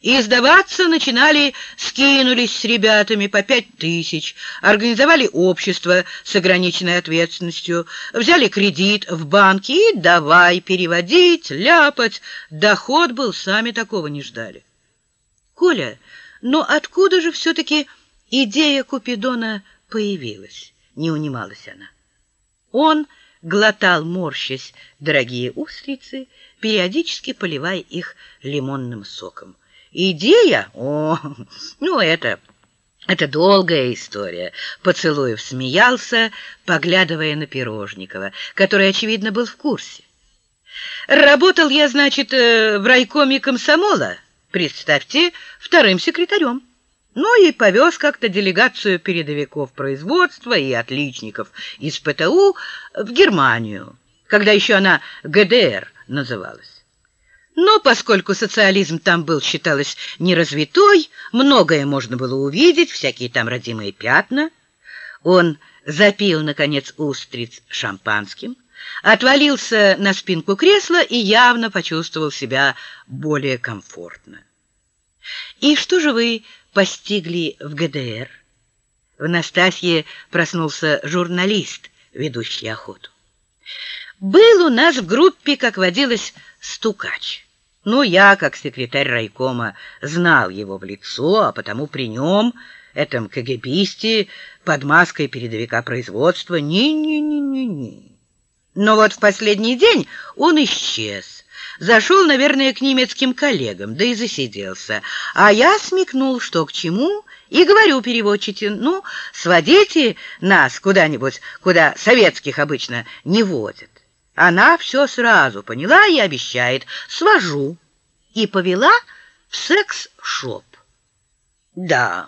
И сдаваться начинали, скинулись с ребятами по пять тысяч, организовали общество с ограниченной ответственностью, взяли кредит в банке и давай переводить, ляпать. Доход был, сами такого не ждали. Коля, но откуда же все-таки идея Купидона появилась? Не унималась она. Он глотал, морщась, дорогие устрицы, периодически поливая их лимонным соком. Идея? О, ну это... Это долгая история. Поцелуев смеялся, поглядывая на Пирожникова, который, очевидно, был в курсе. Работал я, значит, э, в райкоме комсомола, представьте, вторым секретарем. Ну и повез как-то делегацию передовиков производства и отличников из ПТУ в Германию, когда еще она ГДР называлась. Но поскольку социализм там был, считалось, неразвитой, многое можно было увидеть, всякие там родимые пятна. Он запил, наконец, устриц шампанским, отвалился на спинку кресла и явно почувствовал себя более комфортно. «И что же вы постигли в ГДР?» В Настасье проснулся журналист, ведущий охоту. «Был у нас в группе, как водилось, стукач». Ну, я, как секретарь райкома, знал его в лицо, а потому при нем, этом КГБисте, под маской передовика производства, не-не-не-не-не. Но вот в последний день он исчез. Зашел, наверное, к немецким коллегам, да и засиделся. А я смекнул, что к чему, и говорю переводчице, ну, сводите нас куда-нибудь, куда советских обычно не водят. Она все сразу поняла и обещает «свожу» и повела в секс-шоп. Да,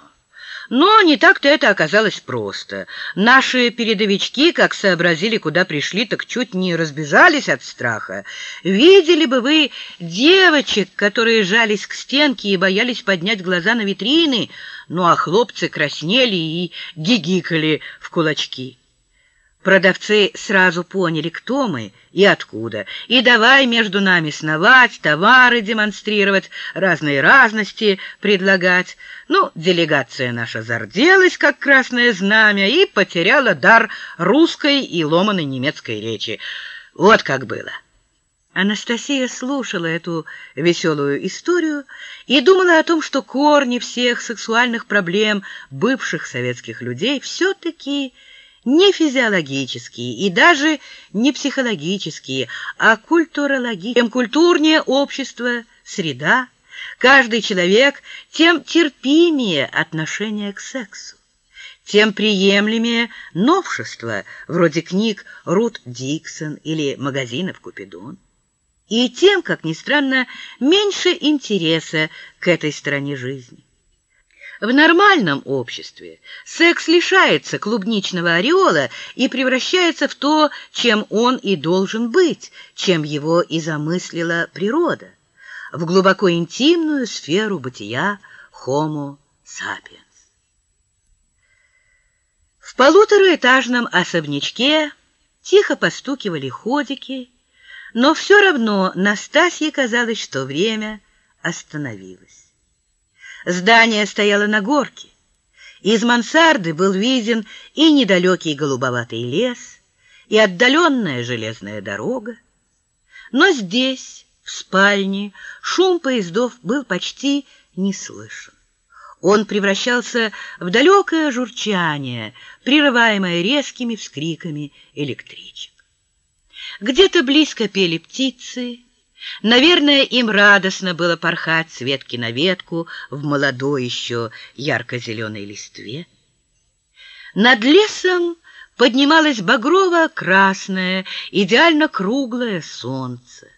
но не так-то это оказалось просто. Наши передовички, как сообразили, куда пришли, так чуть не разбежались от страха. Видели бы вы девочек, которые жались к стенке и боялись поднять глаза на витрины, ну а хлопцы краснели и гигикали в кулачки. Продавцы сразу поняли, кто мы и откуда, и давай между нами сновать, товары демонстрировать, разные разности предлагать. Ну, делегация наша зарделась, как красное знамя, и потеряла дар русской и ломаной немецкой речи. Вот как было. Анастасия слушала эту веселую историю и думала о том, что корни всех сексуальных проблем бывших советских людей все-таки не физиологические и даже не психологические, а культурологические. Чем культурнее общество, среда, каждый человек, тем терпимее отношение к сексу, тем приемлемее новшества, вроде книг Рут Диксон или магазинов Купидон, и тем, как ни странно, меньше интереса к этой стороне жизни. В нормальном обществе секс лишается клубничного ореола и превращается в то, чем он и должен быть, чем его и замыслила природа, в глубоко интимную сферу бытия Homo sapiens. В полутораэтажном особнячке тихо постукивали ходики, но все равно Настасье казалось, что время остановилось. Здание стояло на горке. Из мансарды был виден и недалекий голубоватый лес, и отдаленная железная дорога. Но здесь, в спальне, шум поездов был почти не слышен. Он превращался в далекое журчание, прерываемое резкими вскриками электричек. Где-то близко пели птицы, Наверное, им радостно было порхать с ветки на ветку в молодой еще ярко-зеленой листве. Над лесом поднималось багрово-красное, идеально круглое солнце.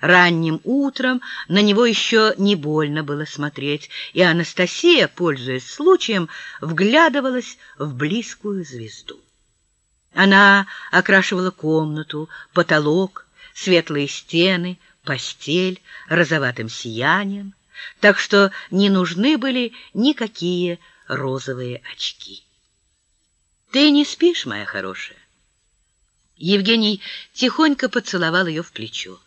Ранним утром на него еще не больно было смотреть, и Анастасия, пользуясь случаем, вглядывалась в близкую звезду. Она окрашивала комнату, потолок, светлые стены, постель розоватым сиянием, так что не нужны были никакие розовые очки. «Ты не спишь, моя хорошая?» Евгений тихонько поцеловал ее в плечо.